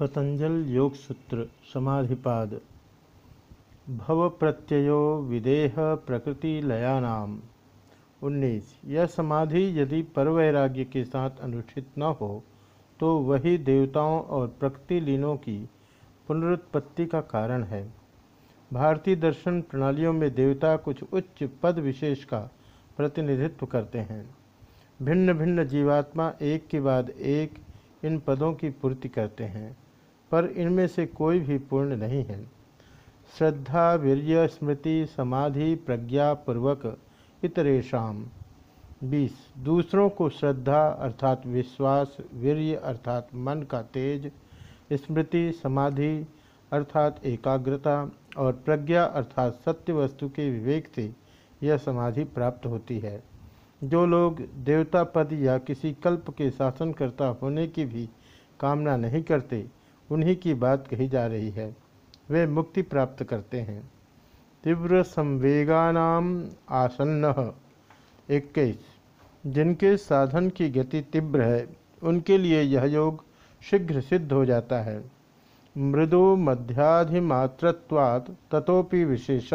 पतंजल योग सूत्र समाधिपाद। भव प्रत्ययो विदेह प्रकृति लयानाम उन्नीस, यह समाधि यदि परवैराग्य के साथ अनुष्ठित न हो तो वही देवताओं और प्रकृति लीनों की पुनरुत्पत्ति का कारण है। भारतीय दर्शन प्रणालियों में देवता कुछ उच्च पद विशेष का प्रतिनिधित्व करते हैं। भिन्न भिन्न जीवात्मा एक के बाद एक इन पदों की पूर्ति करते हैं। पर इनमें से कोई भी पूर्ण नहीं है। श्रद्धा, वीर्य, स्मृति, समाधि, प्रज्ञा, पूर्वक इतरेशम बीस, दूसरों को श्रद्धा अर्थात विश्वास, वीर्य अर्थात मन का तेज, स्मृति, समाधि अर्थात एकाग्रता और प्रज्ञा अर्थात सत्य वस्तु के विवेक से यह समाधि प्राप्त होती है। जो लोग देवता पद या किसी कल्प के शासनकर्ता होने की भी कामना नहीं करते उन्हीं की बात कही जा रही है। वे मुक्ति प्राप्त करते हैं। तीव्र संवेगानाम आसन्न इक्कीस। जिनके साधन की गति तीव्र है, उनके लिए यह योग शीघ्र सिद्ध हो जाता है। मृदु मध्याधिमात्रत्वात् ततोपि विशेष।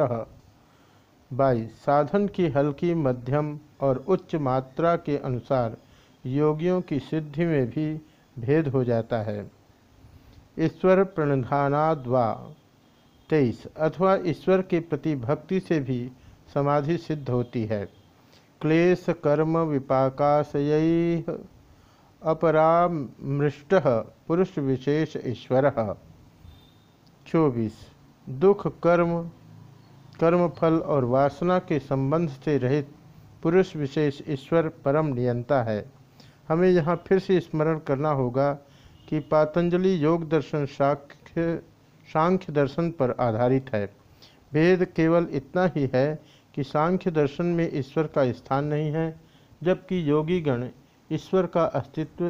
बाईस। साधन की हल्की मध्यम और उच्च मात्रा के अनुसार योगियों की सिद्धि में भी भेद हो जाता है। ईश्वर प्रणधानाद्वा, तेईस, अथवा ईश्वर के प्रति भक्ति से भी समाधि सिद्ध होती है। क्लेश कर्म विपाकाशय अपरामृष्ट, पुरुष विशेष ईश्वर। चौबीस, दुख कर्म, कर्मफल और वासना के संबंध से रहित पुरुष विशेष ईश्वर परम नियंता है। हमें यहाँ फिर से स्मरण करना होगा कि पातंजलि योग दर्शन सांख्य सांख्य दर्शन पर आधारित है। भेद केवल इतना ही है कि सांख्य दर्शन में ईश्वर का स्थान नहीं है, जबकि योगी गण ईश्वर का अस्तित्व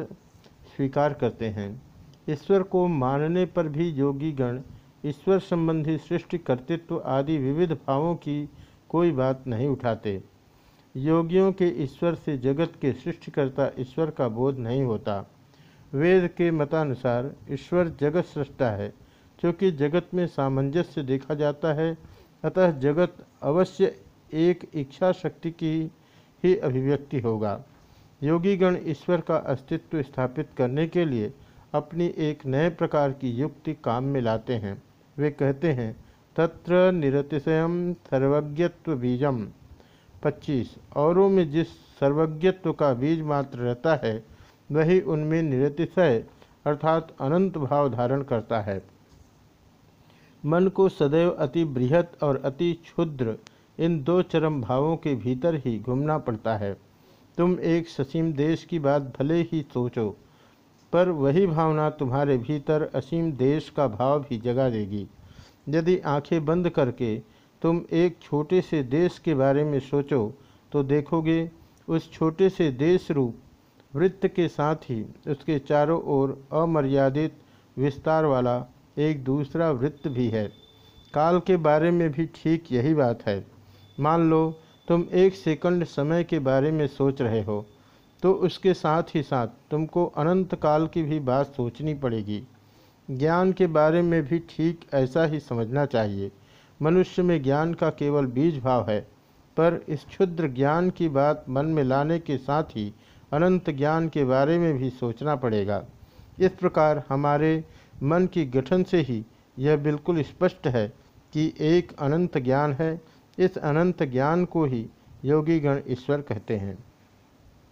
स्वीकार करते हैं। ईश्वर को मानने पर भी योगी गण ईश्वर संबंधी सृष्टि, कर्तृत्व आदि विविध भावों की कोई बात नहीं उठाते। योगियों के ईश्वर से जगत के सृष्टिकर्ता ईश्वर का बोध नहीं होता। वेद के मतानुसार ईश्वर जगत सृष्टा है, क्योंकि जगत में सामंजस्य देखा जाता है। अतः जगत अवश्य एक इच्छा शक्ति की ही अभिव्यक्ति होगा। योगीगण ईश्वर का अस्तित्व स्थापित करने के लिए अपनी एक नए प्रकार की युक्ति काम में लाते हैं। वे कहते हैं, तत्र निरतिशय सर्वज्ञत्व बीजम 25 औरों में जिस सर्वज्ञत्व का बीज मात्र रहता है वही उनमें निरतिशय अर्थात अनंत भाव धारण करता है। मन को सदैव अति बृहत और अति क्षुद्र, इन दो चरम भावों के भीतर ही घूमना पड़ता है। तुम एक ससीम देश की बात भले ही सोचो, पर वही भावना तुम्हारे भीतर असीम देश का भाव भी जगा देगी। यदि आँखें बंद करके तुम एक छोटे से देश के बारे में सोचो तो देखोगे, उस छोटे से देश रूप वृत्त के साथ ही उसके चारों ओर अमर्यादित विस्तार वाला एक दूसरा वृत्त भी है। काल के बारे में भी ठीक यही बात है। मान लो, तुम एक सेकंड समय के बारे में सोच रहे हो तो उसके साथ ही साथ तुमको अनंत काल की भी बात सोचनी पड़ेगी। ज्ञान के बारे में भी ठीक ऐसा ही समझना चाहिए। मनुष्य में ज्ञान का केवल बीज भाव है, पर इस क्षुद्र ज्ञान की बात मन में लाने के साथ ही अनंत ज्ञान के बारे में भी सोचना पड़ेगा। इस प्रकार हमारे मन की गठन से ही यह बिल्कुल स्पष्ट है कि एक अनंत ज्ञान है। इस अनंत ज्ञान को ही योगीगण ईश्वर कहते हैं।